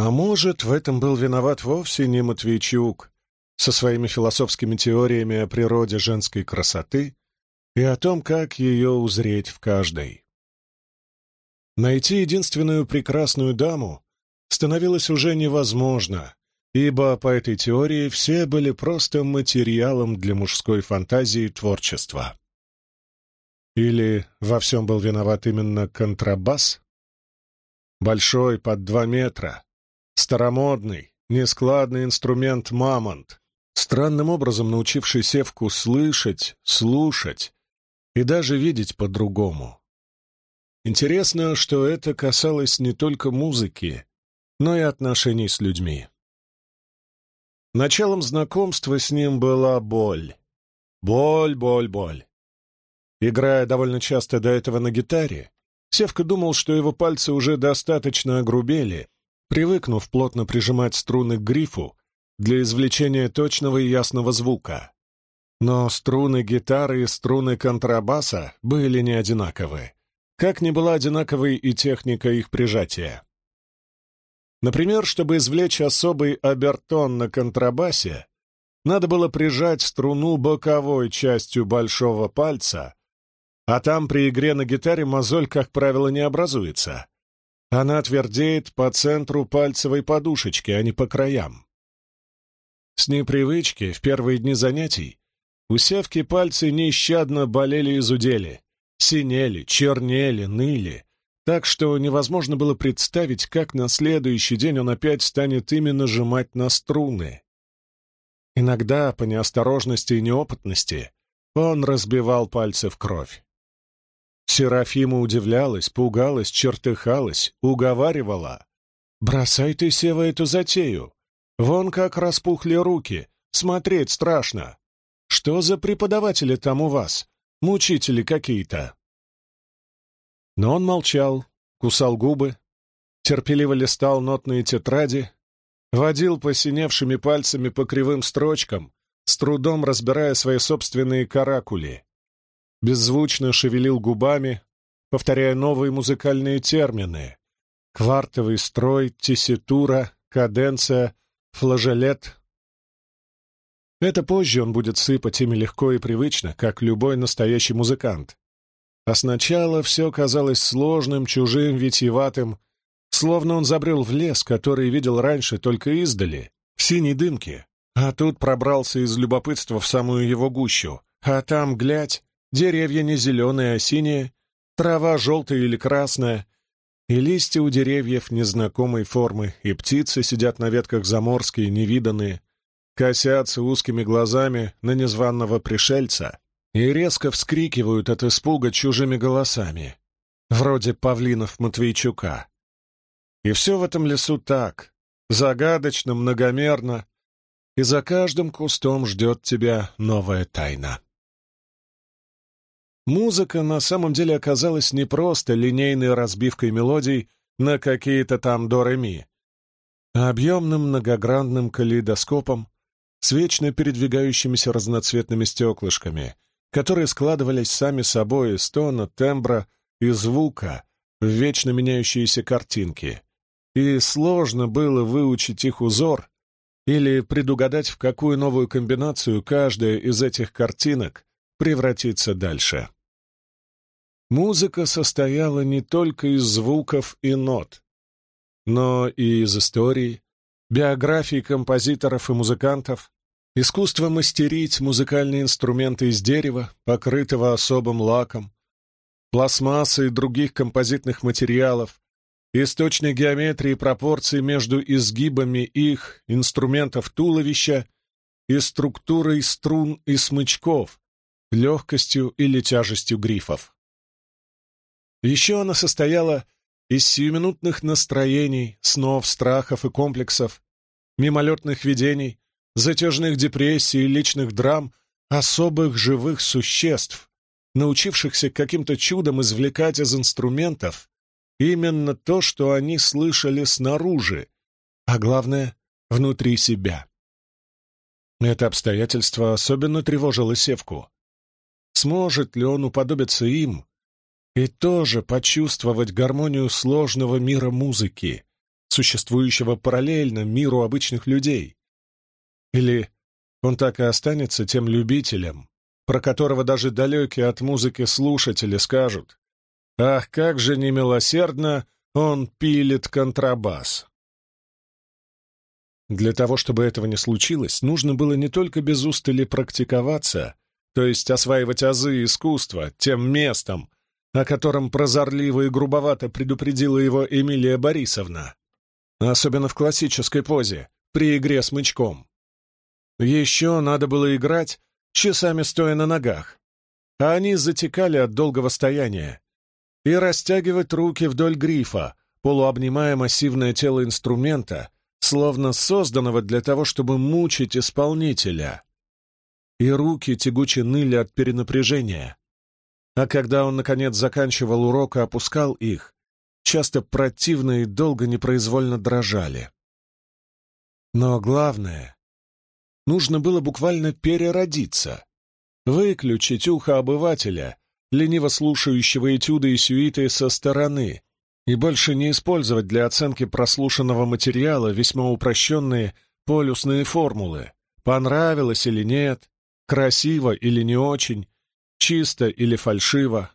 А может, в этом был виноват вовсе не Матвейчук со своими философскими теориями о природе женской красоты и о том, как ее узреть в каждой. Найти единственную прекрасную даму становилось уже невозможно, ибо по этой теории все были просто материалом для мужской фантазии творчества. Или во всем был виноват именно контрабас? Большой, под два метра, Старомодный, нескладный инструмент «Мамонт», странным образом научивший Севку слышать, слушать и даже видеть по-другому. Интересно, что это касалось не только музыки, но и отношений с людьми. Началом знакомства с ним была боль. Боль, боль, боль. Играя довольно часто до этого на гитаре, Севка думал, что его пальцы уже достаточно огрубели, привыкнув плотно прижимать струны к грифу для извлечения точного и ясного звука. Но струны гитары и струны контрабаса были не одинаковы, как не была одинаковой и техника их прижатия. Например, чтобы извлечь особый обертон на контрабасе, надо было прижать струну боковой частью большого пальца, а там при игре на гитаре мозоль, как правило, не образуется, она твердеет по центру пальцевой подушечки, а не по краям. С непривычки в первые дни занятий у Севки пальцы нещадно болели и зудели, синели, чернели, ныли, так что невозможно было представить, как на следующий день он опять станет именно сжимать на струны. Иногда, по неосторожности и неопытности, он разбивал пальцы в кровь. Серафима удивлялась, пугалась, чертыхалась, уговаривала. «Бросай ты, Сева, эту затею! Вон как распухли руки, смотреть страшно! Что за преподаватели там у вас? Мучители какие-то!» Но он молчал, кусал губы, терпеливо листал нотные тетради, водил посиневшими пальцами по кривым строчкам, с трудом разбирая свои собственные каракули беззвучно шевелил губами, повторяя новые музыкальные термины. Квартовый строй, тесситура, каденция, флажолет. Это позже он будет сыпать ими легко и привычно, как любой настоящий музыкант. А сначала все казалось сложным, чужим, витиеватым, словно он забрел в лес, который видел раньше только издали, в синей дымке, а тут пробрался из любопытства в самую его гущу, а там, глядь, Деревья не зеленые, а синие, трава желтая или красная, и листья у деревьев незнакомой формы, и птицы сидят на ветках заморские, невиданные, косятся узкими глазами на незваного пришельца и резко вскрикивают от испуга чужими голосами, вроде павлинов Матвейчука. И все в этом лесу так, загадочно, многомерно, и за каждым кустом ждет тебя новая тайна. Музыка на самом деле оказалась не просто линейной разбивкой мелодий на какие-то там до-ре-ми, а объемным многогранным калейдоскопом с вечно передвигающимися разноцветными стеклышками, которые складывались сами собой из тона, тембра и звука в вечно меняющиеся картинки. И сложно было выучить их узор или предугадать, в какую новую комбинацию каждая из этих картинок превратится дальше. Музыка состояла не только из звуков и нот, но и из истории, биографий композиторов и музыкантов, искусства мастерить музыкальные инструменты из дерева, покрытого особым лаком, пластмассы и других композитных материалов, источной геометрии и пропорций между изгибами их, инструментов туловища и структурой струн и смычков, легкостью или тяжестью грифов. Еще она состояла из сиюминутных настроений, снов, страхов и комплексов, мимолетных видений, затяжных депрессий и личных драм особых живых существ, научившихся каким-то чудом извлекать из инструментов именно то, что они слышали снаружи, а главное — внутри себя. Это обстоятельство особенно тревожило Севку. Сможет ли он уподобиться им, и тоже почувствовать гармонию сложного мира музыки существующего параллельно миру обычных людей? Или он так и останется тем любителем, про которого даже далекие от музыки слушатели скажут «Ах, как же немилосердно он пилит контрабас!» Для того, чтобы этого не случилось, нужно было не только без устали практиковаться, то есть осваивать азы искусства тем местом, о котором прозорливо и грубовато предупредила его Эмилия Борисовна, особенно в классической позе, при игре с мычком. Еще надо было играть, часами стоя на ногах, а они затекали от долгого стояния, и растягивать руки вдоль грифа, полуобнимая массивное тело инструмента, словно созданного для того, чтобы мучить исполнителя. И руки тягуче ныли от перенапряжения. А когда он, наконец, заканчивал урок и опускал их, часто противно и долго непроизвольно дрожали. Но главное, нужно было буквально переродиться, выключить ухо обывателя, лениво слушающего этюды и сюиты со стороны, и больше не использовать для оценки прослушанного материала весьма упрощенные полюсные формулы «понравилось или нет», «красиво или не очень», «чисто или фальшиво».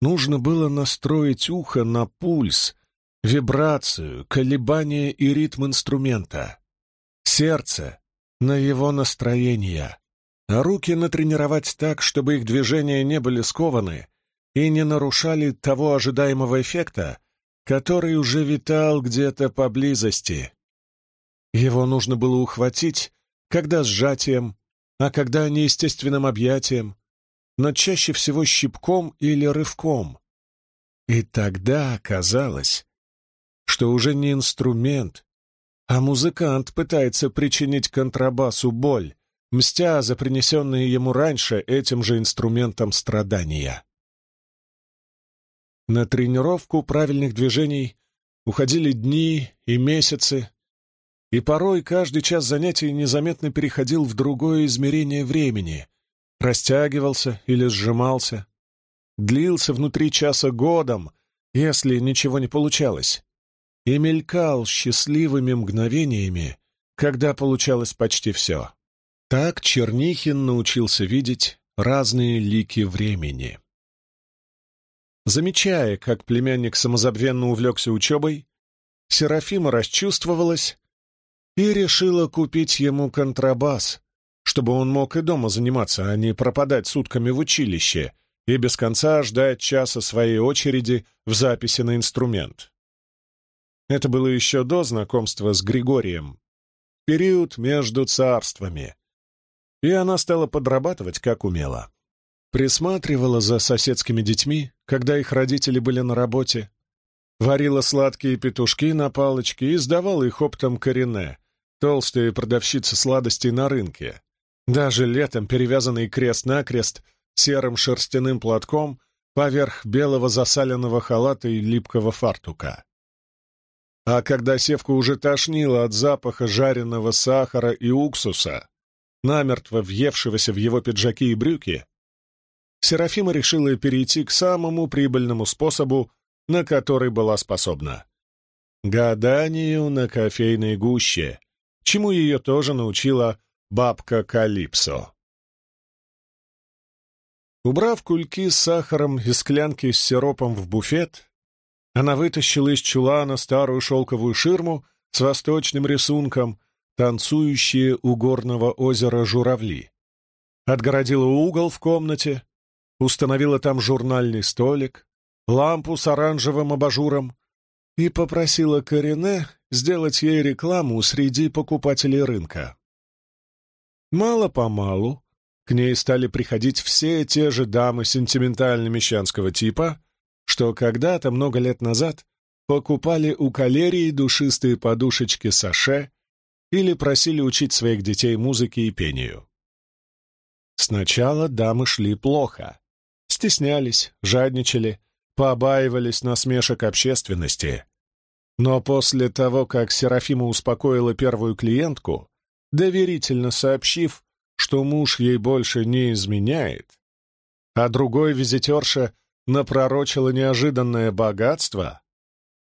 Нужно было настроить ухо на пульс, вибрацию, колебания и ритм инструмента, сердце на его настроение, а руки натренировать так, чтобы их движения не были скованы и не нарушали того ожидаемого эффекта, который уже витал где-то поблизости. Его нужно было ухватить, когда сжатием, а когда неестественным объятием, но чаще всего щипком или рывком. И тогда казалось, что уже не инструмент, а музыкант пытается причинить контрабасу боль, мстя за принесенные ему раньше этим же инструментом страдания. На тренировку правильных движений уходили дни и месяцы, и порой каждый час занятий незаметно переходил в другое измерение времени, растягивался или сжимался, длился внутри часа годом, если ничего не получалось, и мелькал счастливыми мгновениями, когда получалось почти все. Так Чернихин научился видеть разные лики времени. Замечая, как племянник самозабвенно увлекся учебой, Серафима расчувствовалась и решила купить ему контрабас, чтобы он мог и дома заниматься, а не пропадать сутками в училище и без конца ждать часа своей очереди в записи на инструмент. Это было еще до знакомства с Григорием, период между царствами, и она стала подрабатывать, как умела. Присматривала за соседскими детьми, когда их родители были на работе, варила сладкие петушки на палочке и сдавала их оптом Корене, толстые продавщицы сладостей на рынке. Даже летом перевязанный крест-накрест серым шерстяным платком поверх белого засаленного халата и липкого фартука. А когда Севку уже тошнило от запаха жареного сахара и уксуса, намертво въевшегося в его пиджаки и брюки, Серафима решила перейти к самому прибыльному способу, на который была способна. Гаданию на кофейной гуще, чему ее тоже научила бабка Калипсо. Убрав кульки с сахаром и склянки с сиропом в буфет, она вытащила из чулана старую шелковую ширму с восточным рисунком, танцующие у горного озера журавли. Отгородила угол в комнате, установила там журнальный столик, лампу с оранжевым абажуром и попросила Корене сделать ей рекламу среди покупателей рынка. Мало-помалу к ней стали приходить все те же дамы сентиментально-мещанского типа, что когда-то, много лет назад, покупали у калерии душистые подушечки саше или просили учить своих детей музыке и пению. Сначала дамы шли плохо, стеснялись, жадничали, побаивались насмешек общественности. Но после того, как Серафима успокоила первую клиентку, доверительно сообщив, что муж ей больше не изменяет, а другой визитерша напророчила неожиданное богатство,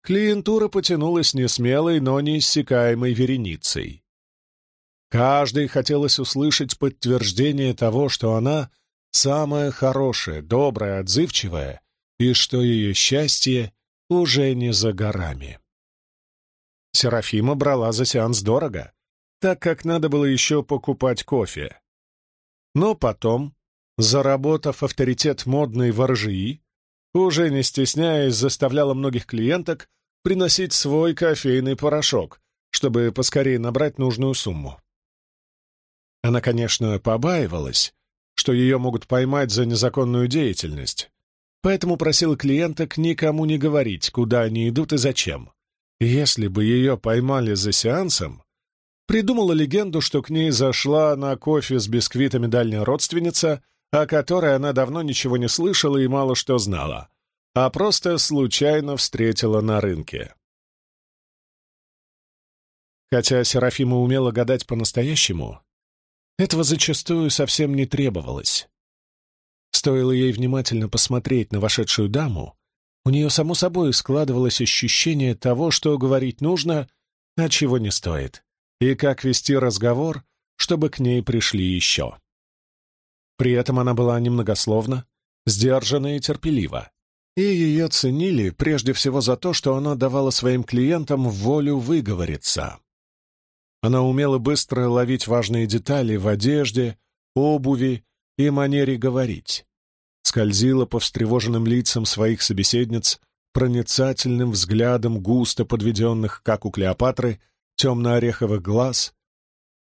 клиентура потянулась несмелой, но неиссякаемой вереницей. Каждой хотелось услышать подтверждение того, что она самая хорошая, добрая, отзывчивая, и что ее счастье уже не за горами. Серафима брала за сеанс дорого, так как надо было еще покупать кофе. Но потом, заработав авторитет модной воржии, уже не стесняясь, заставляла многих клиенток приносить свой кофейный порошок, чтобы поскорее набрать нужную сумму. Она, конечно, побаивалась, что ее могут поймать за незаконную деятельность, поэтому просила клиенток никому не говорить, куда они идут и зачем. Если бы ее поймали за сеансом, придумала легенду, что к ней зашла на кофе с бисквитами дальняя родственница, о которой она давно ничего не слышала и мало что знала, а просто случайно встретила на рынке. Хотя Серафима умела гадать по-настоящему, этого зачастую совсем не требовалось. Стоило ей внимательно посмотреть на вошедшую даму, у нее само собой складывалось ощущение того, что говорить нужно, а чего не стоит, и как вести разговор, чтобы к ней пришли еще. При этом она была немногословна, сдержана и терпелива, и ее ценили прежде всего за то, что она давала своим клиентам волю выговориться. Она умела быстро ловить важные детали в одежде, обуви и манере говорить. Скользила по встревоженным лицам своих собеседниц проницательным взглядом густо подведенных, как у Клеопатры, темно-ореховых глаз,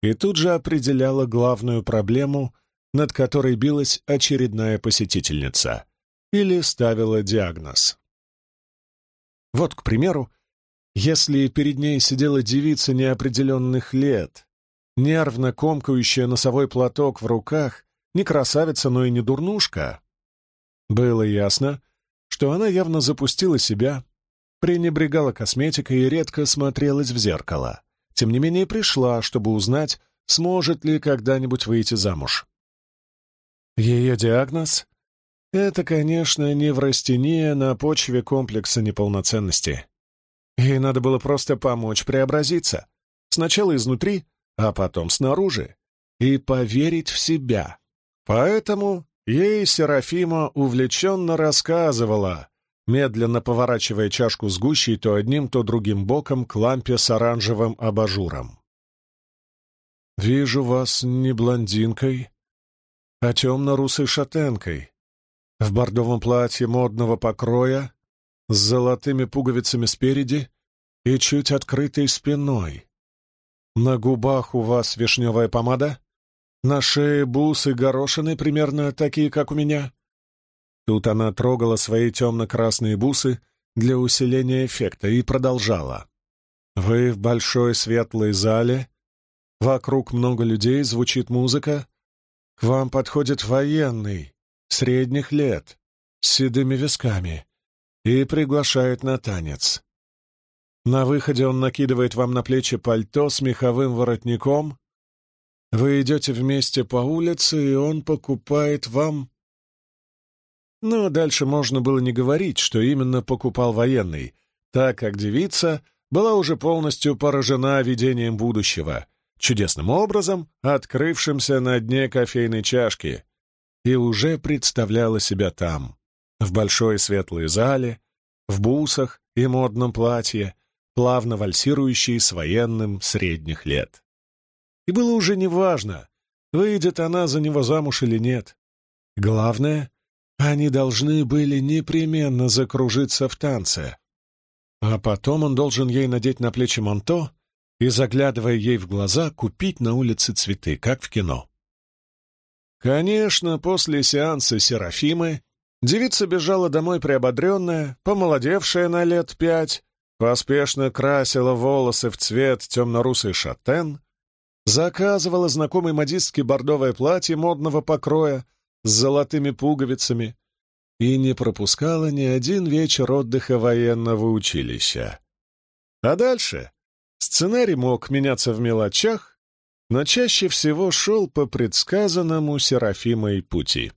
и тут же определяла главную проблему, над которой билась очередная посетительница, или ставила диагноз. Вот, к примеру, если перед ней сидела девица неопределенных лет, нервно комкающая носовой платок в руках, не красавица, но и не дурнушка, было ясно, что она явно запустила себя, пренебрегала косметикой и редко смотрелась в зеркало. Тем не менее пришла, чтобы узнать, сможет ли когда-нибудь выйти замуж. Ее диагноз — это, конечно, неврастения на почве комплекса неполноценности. Ей надо было просто помочь преобразиться. Сначала изнутри, а потом снаружи. И поверить в себя. Поэтому ей Серафима увлеченно рассказывала, медленно поворачивая чашку с гущей то одним, то другим боком к лампе с оранжевым абажуром. «Вижу вас не блондинкой, а темно-русой шатенкой, в бордовом платье модного покроя, с золотыми пуговицами спереди и чуть открытой спиной. На губах у вас вишневая помада, на шее бусы горошины, примерно такие, как у меня. Тут она трогала свои темно-красные бусы для усиления эффекта и продолжала. Вы в большой светлой зале, вокруг много людей, звучит музыка. К вам подходит военный, средних лет, с седыми висками и приглашает на танец. На выходе он накидывает вам на плечи пальто с меховым воротником. Вы идете вместе по улице, и он покупает вам... Но дальше можно было не говорить, что именно покупал военный, так как девица была уже полностью поражена видением будущего, чудесным образом открывшимся на дне кофейной чашки, и уже представляла себя там, в большой светлой зале, в бусах и модном платье, плавно вальсирующей с военным средних лет. И было уже неважно, выйдет она за него замуж или нет. Главное, они должны были непременно закружиться в танце. А потом он должен ей надеть на плечи манто и, заглядывая ей в глаза, купить на улице цветы, как в кино. Конечно, после сеанса Серафимы Девица бежала домой приободренная, помолодевшая на лет пять, поспешно красила волосы в цвет темно-русый шатен, заказывала знакомой модистке бордовое платье модного покроя с золотыми пуговицами и не пропускала ни один вечер отдыха военного училища. А дальше сценарий мог меняться в мелочах, но чаще всего шел по предсказанному Серафимой пути.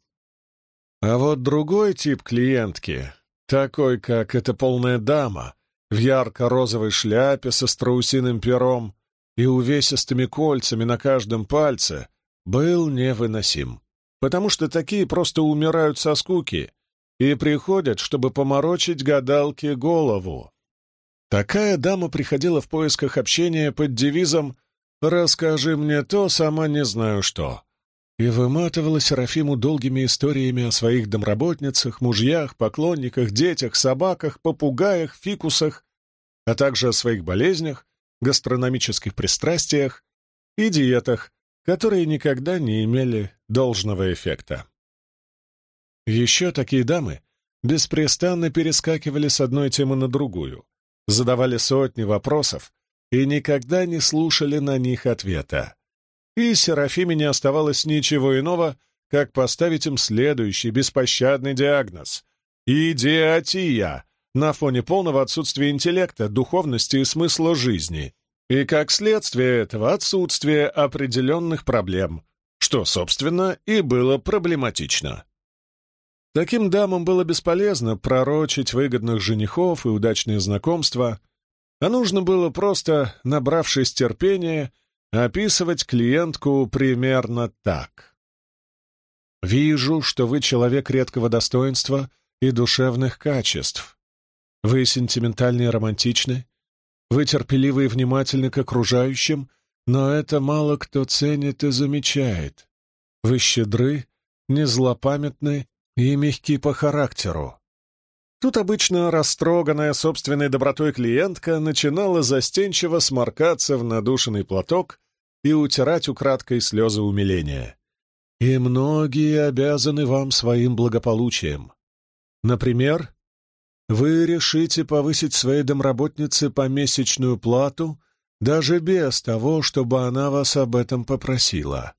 А вот другой тип клиентки, такой, как эта полная дама, в ярко-розовой шляпе со страусиным пером и увесистыми кольцами на каждом пальце, был невыносим, потому что такие просто умирают со скуки и приходят, чтобы поморочить гадалке голову. Такая дама приходила в поисках общения под девизом «Расскажи мне то, сама не знаю что», и выматывала Серафиму долгими историями о своих домработницах, мужьях, поклонниках, детях, собаках, попугаях, фикусах, а также о своих болезнях, гастрономических пристрастиях и диетах, которые никогда не имели должного эффекта. Еще такие дамы беспрестанно перескакивали с одной темы на другую, задавали сотни вопросов и никогда не слушали на них ответа. И Серафиме не оставалось ничего иного, как поставить им следующий беспощадный диагноз — идиотия на фоне полного отсутствия интеллекта, духовности и смысла жизни, и, как следствие этого, отсутствие определенных проблем, что, собственно, и было проблематично. Таким дамам было бесполезно пророчить выгодных женихов и удачные знакомства, а нужно было просто, набравшись терпения, описывать клиентку примерно так. «Вижу, что вы человек редкого достоинства и душевных качеств. Вы сентиментальны и романтичны, вы терпеливы и внимательны к окружающим, но это мало кто ценит и замечает. Вы щедры, не злопамятны и мягки по характеру. Тут обычно растроганная собственной добротой клиентка начинала застенчиво сморкаться в надушенный платок и утирать украдкой слезы умиления. И многие обязаны вам своим благополучием. Например, вы решите повысить своей домработнице помесячную плату даже без того, чтобы она вас об этом попросила.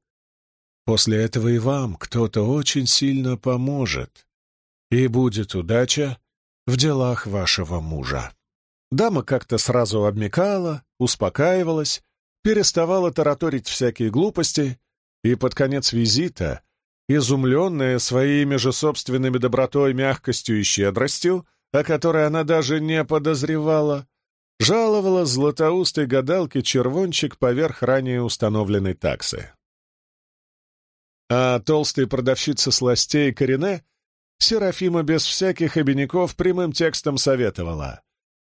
После этого и вам кто-то очень сильно поможет, и будет удача в делах вашего мужа. Дама как-то сразу обмекала, успокаивалась, переставала тараторить всякие глупости, и под конец визита, изумленная своими же собственными добротой, мягкостью и щедростью, о которой она даже не подозревала, жаловала златоустой гадалке червончик поверх ранее установленной таксы. А толстая продавщица сластей Корене Серафима без всяких обиняков прямым текстом советовала.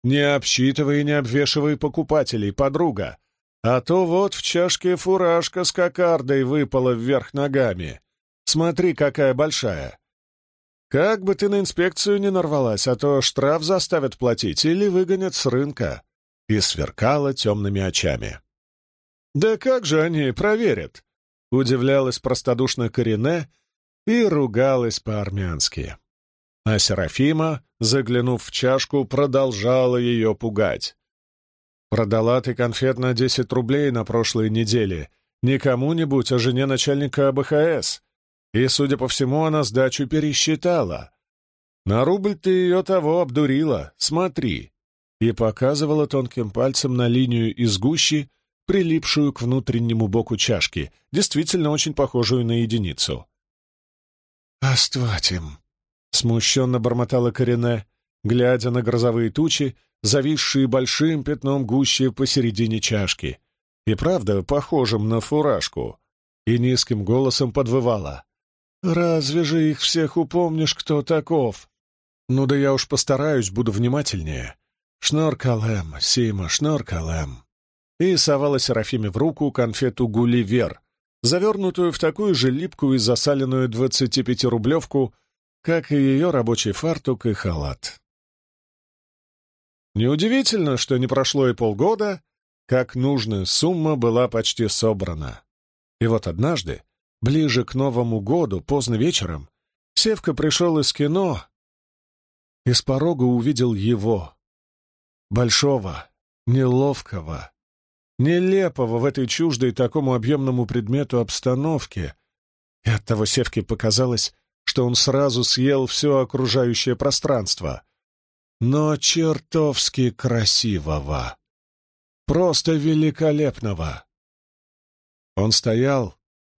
«Не обсчитывай и не обвешивай покупателей, подруга, а то вот в чашке фуражка с кокардой выпала вверх ногами. Смотри, какая большая. Как бы ты на инспекцию не нарвалась, а то штраф заставят платить или выгонят с рынка. И сверкала темными очами. Да как же они проверят? Удивлялась простодушно Корене и ругалась по-армянски. А Серафима, заглянув в чашку, продолжала ее пугать. «Продала ты конфет на десять рублей на прошлой неделе. Не кому-нибудь, а жене начальника АБХС. И, судя по всему, она сдачу пересчитала. На рубль ты ее того обдурила, смотри!» И показывала тонким пальцем на линию из гущи, прилипшую к внутреннему боку чашки, действительно очень похожую на единицу. «Астватим!» — смущенно бормотала Корене, глядя на грозовые тучи, зависшие большим пятном гуще посередине чашки, и правда похожим на фуражку, и низким голосом подвывала. «Разве же их всех упомнишь, кто таков?» «Ну да я уж постараюсь, буду внимательнее. Шноркалем, Сима, шноркалем». И совала Серафиме в руку конфету «Гулливер», завернутую в такую же липкую и засаленную 25-рублевку, как и ее рабочий фартук и халат. Неудивительно, что не прошло и полгода, как нужная сумма была почти собрана. И вот однажды, Ближе к Новому году, поздно вечером, Севка пришел из кино и с порога увидел его. Большого, неловкого, нелепого в этой чуждой такому объемному предмету обстановке. И оттого Севке показалось, что он сразу съел все окружающее пространство. Но чертовски красивого. Просто великолепного. Он стоял,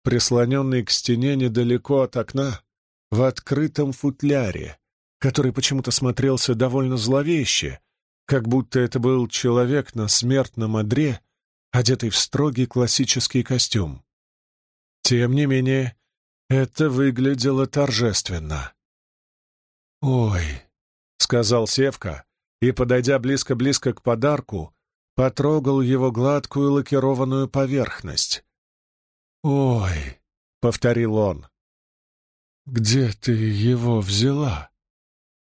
прислоненный к стене недалеко от окна, в открытом футляре, который почему-то смотрелся довольно зловеще, как будто это был человек на смертном одре, одетый в строгий классический костюм. Тем не менее, это выглядело торжественно. «Ой», — сказал Севка, и, подойдя близко-близко к подарку, потрогал его гладкую лакированную поверхность. «Ой», — повторил он, — «где ты его взяла?»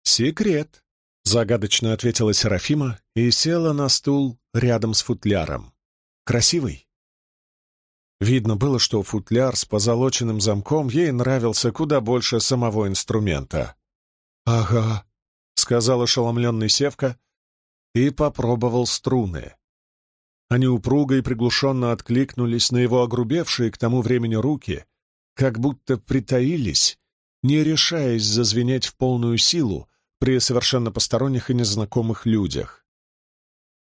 «Секрет», — загадочно ответила Серафима и села на стул рядом с футляром. «Красивый?» Видно было, что футляр с позолоченным замком ей нравился куда больше самого инструмента. «Ага», — сказал ошеломленный Севка и попробовал струны. Они упруго и приглушенно откликнулись на его огрубевшие к тому времени руки, как будто притаились, не решаясь зазвенеть в полную силу при совершенно посторонних и незнакомых людях.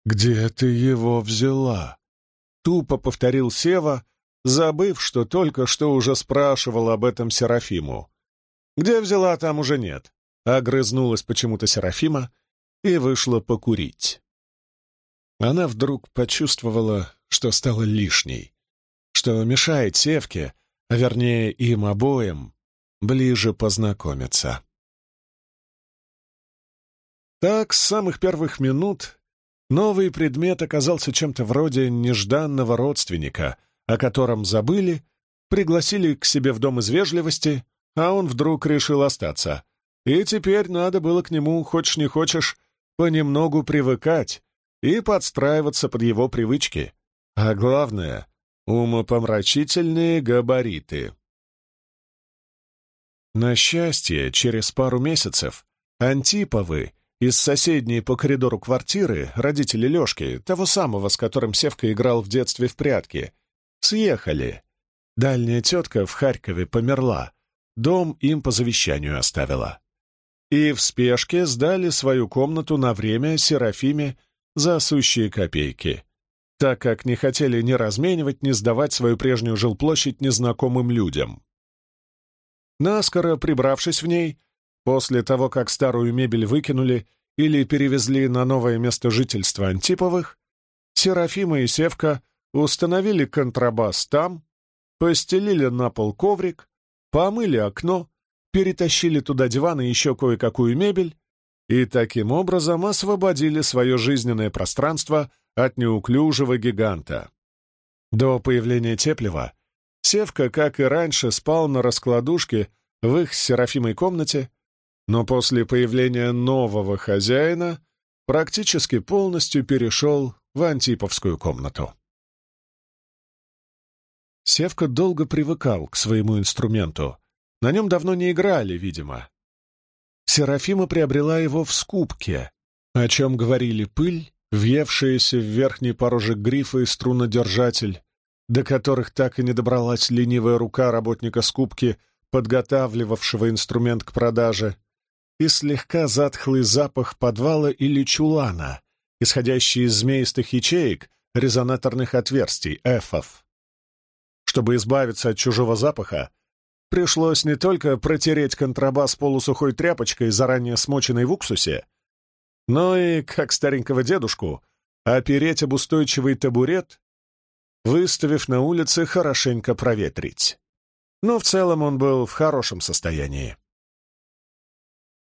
«Где ты его взяла?» — тупо повторил Сева, забыв, что только что уже спрашивал об этом Серафиму. «Где взяла, там уже нет», — огрызнулась почему-то Серафима и вышла покурить. Она вдруг почувствовала, что стала лишней, что мешает Севке, а вернее им обоим, ближе познакомиться. Так, с самых первых минут новый предмет оказался чем-то вроде нежданного родственника — о котором забыли, пригласили к себе в дом из вежливости, а он вдруг решил остаться. И теперь надо было к нему, хочешь не хочешь, понемногу привыкать и подстраиваться под его привычки. А главное — умопомрачительные габариты. На счастье, через пару месяцев Антиповы из соседней по коридору квартиры, родители Лешки, того самого, с которым Севка играл в детстве в прятки, Съехали. Дальняя тетка в Харькове померла. Дом им по завещанию оставила. И в спешке сдали свою комнату на время Серафиме за сущие копейки, так как не хотели ни разменивать, ни сдавать свою прежнюю жилплощадь незнакомым людям. Наскоро прибравшись в ней, после того, как старую мебель выкинули или перевезли на новое место жительства Антиповых, Серафима и Севка — установили контрабас там, постелили на пол коврик, помыли окно, перетащили туда диван и еще кое-какую мебель и таким образом освободили свое жизненное пространство от неуклюжего гиганта. До появления Теплева Севка, как и раньше, спал на раскладушке в их с Серафимой комнате, но после появления нового хозяина практически полностью перешел в Антиповскую комнату. Севка долго привыкал к своему инструменту. На нем давно не играли, видимо. Серафима приобрела его в скупке, о чем говорили пыль, въевшаяся в верхний порожек грифа и струнодержатель, до которых так и не добралась ленивая рука работника скупки, подготавливавшего инструмент к продаже, и слегка затхлый запах подвала или чулана, исходящий из змеистых ячеек резонаторных отверстий, эфов. Чтобы избавиться от чужого запаха, пришлось не только протереть контрабас полусухой тряпочкой, заранее смоченной в уксусе, но и, как старенького дедушку, опереть об устойчивый табурет, выставив на улице хорошенько проветрить. Но в целом он был в хорошем состоянии.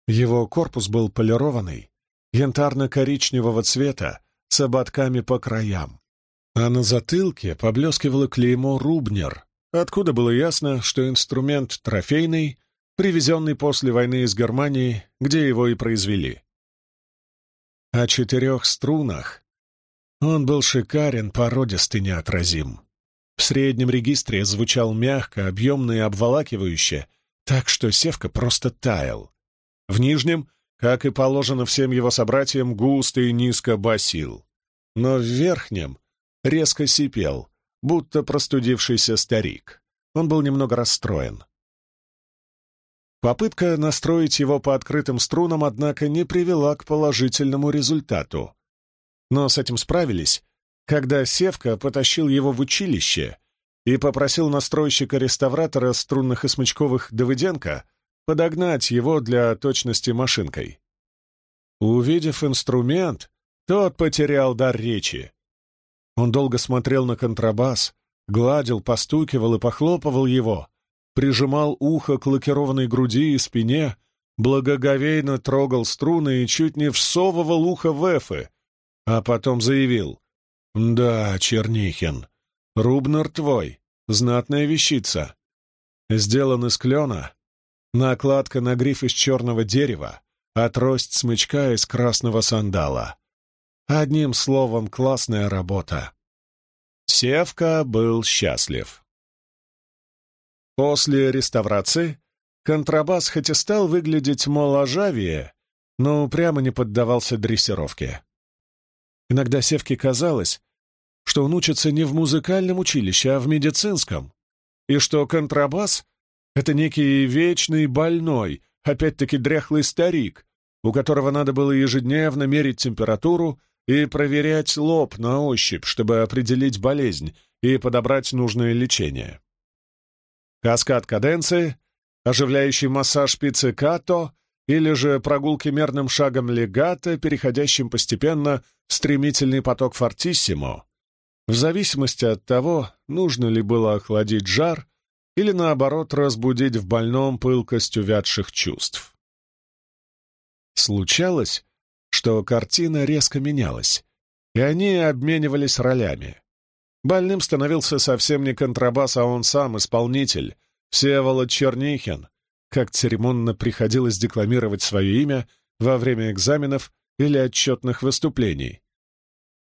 Его корпус был полированный, янтарно-коричневого цвета, с ободками по краям а на затылке поблескивало клеймо «Рубнер», откуда было ясно, что инструмент трофейный, привезенный после войны из Германии, где его и произвели. О четырех струнах он был шикарен, породистый, неотразим. В среднем регистре звучал мягко, объемно и обволакивающе, так что Севка просто таял. В нижнем, как и положено всем его собратьям, густо и низко басил. Но в верхнем резко сипел, будто простудившийся старик. Он был немного расстроен. Попытка настроить его по открытым струнам, однако, не привела к положительному результату. Но с этим справились, когда Севка потащил его в училище и попросил настройщика-реставратора струнных и смычковых Давыденко подогнать его для точности машинкой. Увидев инструмент, тот потерял дар речи. Он долго смотрел на контрабас, гладил, постукивал и похлопывал его, прижимал ухо к лакированной груди и спине, благоговейно трогал струны и чуть не всовывал ухо в эфы, а потом заявил «Да, Чернихин, Рубнер твой, знатная вещица. Сделан из клена, накладка на гриф из черного дерева, а трость смычка из красного сандала. Одним словом, классная работа. Севка был счастлив. После реставрации контрабас хоть и стал выглядеть моложавее, но упрямо не поддавался дрессировке. Иногда Севке казалось, что он учится не в музыкальном училище, а в медицинском, и что контрабас — это некий вечный больной, опять-таки дряхлый старик, у которого надо было ежедневно мерить температуру и проверять лоб на ощупь, чтобы определить болезнь и подобрать нужное лечение. Каскад каденции, оживляющий массаж пиццикато или же прогулки мерным шагом легато, переходящим постепенно в стремительный поток фортиссимо, в зависимости от того, нужно ли было охладить жар или, наоборот, разбудить в больном пылкость увядших чувств. Случалось, что картина резко менялась, и они обменивались ролями. Больным становился совсем не контрабас, а он сам, исполнитель, Всеволод Чернихин, как церемонно приходилось декламировать свое имя во время экзаменов или отчетных выступлений.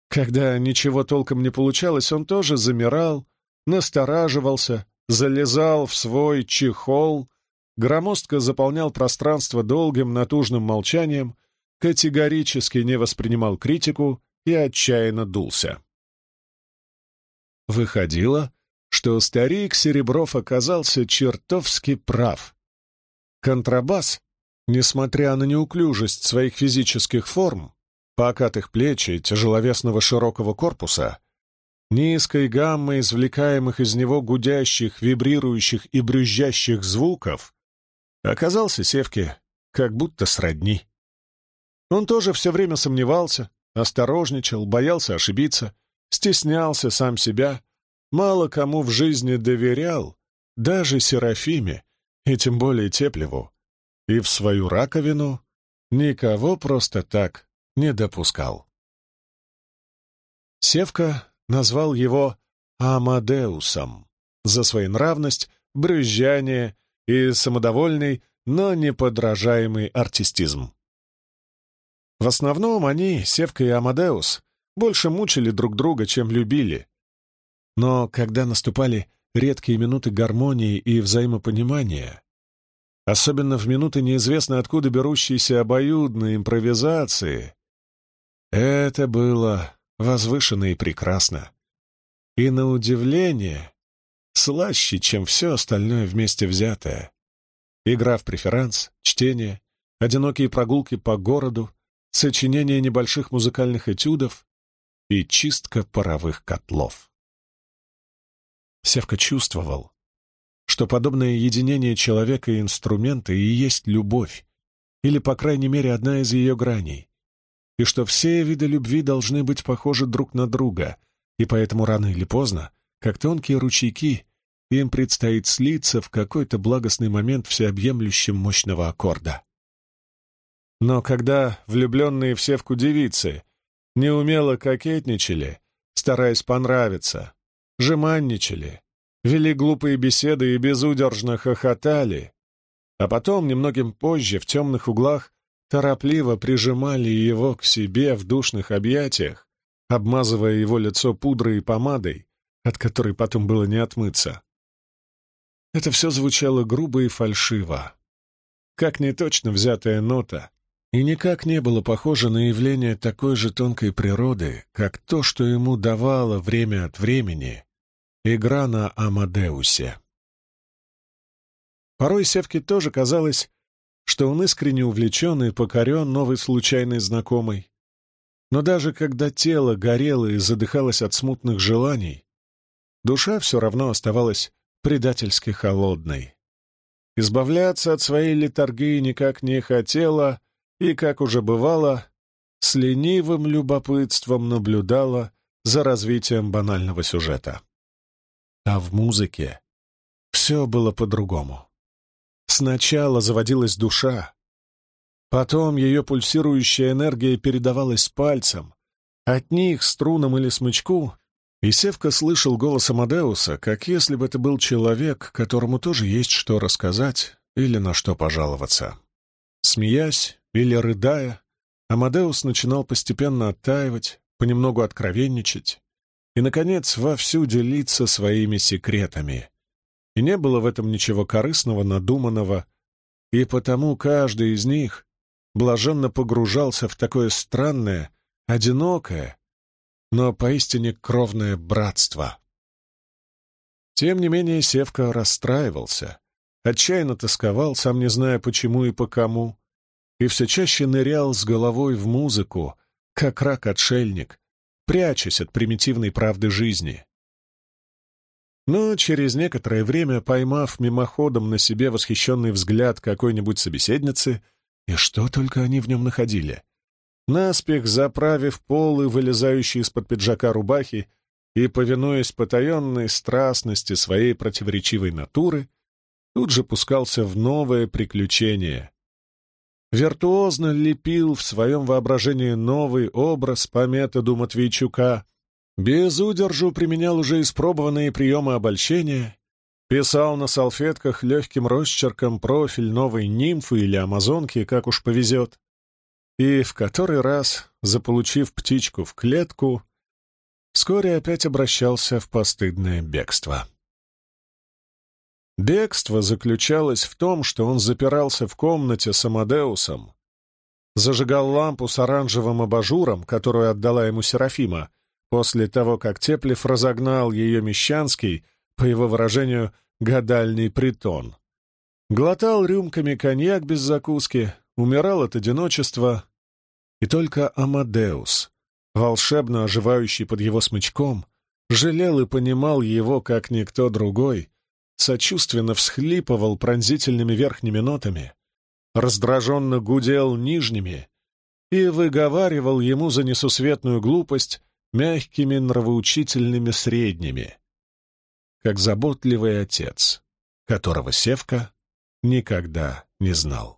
Когда ничего толком не получалось, он тоже замирал, настораживался, залезал в свой чехол, громоздко заполнял пространство долгим натужным молчанием, категорически не воспринимал критику и отчаянно дулся. Выходило, что старик Серебров оказался чертовски прав. Контрабас, несмотря на неуклюжесть своих физических форм, покатых плеч и тяжеловесного широкого корпуса, низкой гаммой извлекаемых из него гудящих, вибрирующих и брюзжащих звуков, оказался Севке как будто сродни. Он тоже все время сомневался, осторожничал, боялся ошибиться, стеснялся сам себя, мало кому в жизни доверял, даже Серафиме, и тем более Теплеву, и в свою раковину никого просто так не допускал. Севка назвал его Амадеусом за своенравность, брюзжание и самодовольный, но неподражаемый артистизм. В основном они, Севка и Амадеус, больше мучили друг друга, чем любили. Но когда наступали редкие минуты гармонии и взаимопонимания, особенно в минуты неизвестно откуда берущейся обоюдной импровизации, это было возвышенно и прекрасно. И на удивление слаще, чем все остальное вместе взятое. Игра в преферанс, чтение, одинокие прогулки по городу, сочинение небольших музыкальных этюдов и чистка паровых котлов. Севка чувствовал, что подобное единение человека и инструмента и есть любовь, или, по крайней мере, одна из ее граней и что все виды любви должны быть похожи друг на друга, и поэтому рано или поздно, как тонкие ручейки, им предстоит слиться в какой-то благостный момент всеобъемлющим мощного аккорда. Но когда влюбленные в севку неумело кокетничали, стараясь понравиться, жеманничали, вели глупые беседы и безудержно хохотали, а потом, немногим позже, в темных углах, торопливо прижимали его к себе в душных объятиях, обмазывая его лицо пудрой и помадой, от которой потом было не отмыться. Это все звучало грубо и фальшиво, как неточно взятая нота, и никак не было похоже на явление такой же тонкой природы, как то, что ему давало время от времени игра на Амадеусе. Порой Севке тоже казалось, что он искренне увлечен и покорен новой случайной знакомой. Но даже когда тело горело и задыхалось от смутных желаний, душа все равно оставалась предательски холодной. Избавляться от своей литургии никак не хотела, и, как уже бывало, с ленивым любопытством наблюдала за развитием банального сюжета. А в музыке все было по-другому. Сначала заводилась душа, потом ее пульсирующая энергия передавалась пальцам, от них, струнам или смычку, и Севка слышал голос Амадеуса, как если бы это был человек, которому тоже есть что рассказать или на что пожаловаться. Смеясь или рыдая, Амадеус начинал постепенно оттаивать, понемногу откровенничать и, наконец, вовсю делиться своими секретами. И не было в этом ничего корыстного, надуманного, и потому каждый из них блаженно погружался в такое странное, одинокое, но поистине кровное братство. Тем не менее Севка расстраивался, отчаянно тосковал, сам не зная почему и по кому, и все чаще нырял с головой в музыку, как рак-отшельник, прячась от примитивной правды жизни. Но через некоторое время, поймав мимоходом на себе восхищенный взгляд какой-нибудь собеседницы, и что только они в нем находили, наспех заправив полы, вылезающие из-под пиджака рубахи, и, повинуясь потаенной страстности своей противоречивой натуры, тут же пускался в новое приключение. Виртуозно лепил в своем воображении новый образ по методу Матвейчука, без удержу применял уже испробованные приемы обольщения, писал на салфетках легким росчерком профиль новой нимфы или амазонки, как уж повезет, и в который раз, заполучив птичку в клетку, вскоре опять обращался в постыдное бегство. Бегство заключалось в том, что он запирался в комнате с Амадеусом, зажигал лампу с оранжевым абажуром, которую отдала ему Серафима, после того, как Теплев разогнал ее Мещанский, по его выражению, гадальный притон. Глотал рюмками коньяк без закуски, умирал от одиночества, и только Амадеус, волшебно оживающий под его смычком, жалел и понимал его, как никто другой, сочувственно всхлипывал пронзительными верхними нотами, раздраженно гудел нижними и выговаривал ему за несусветную глупость мягкими нравоучительными средними, как заботливый отец, которого Севка никогда не знал.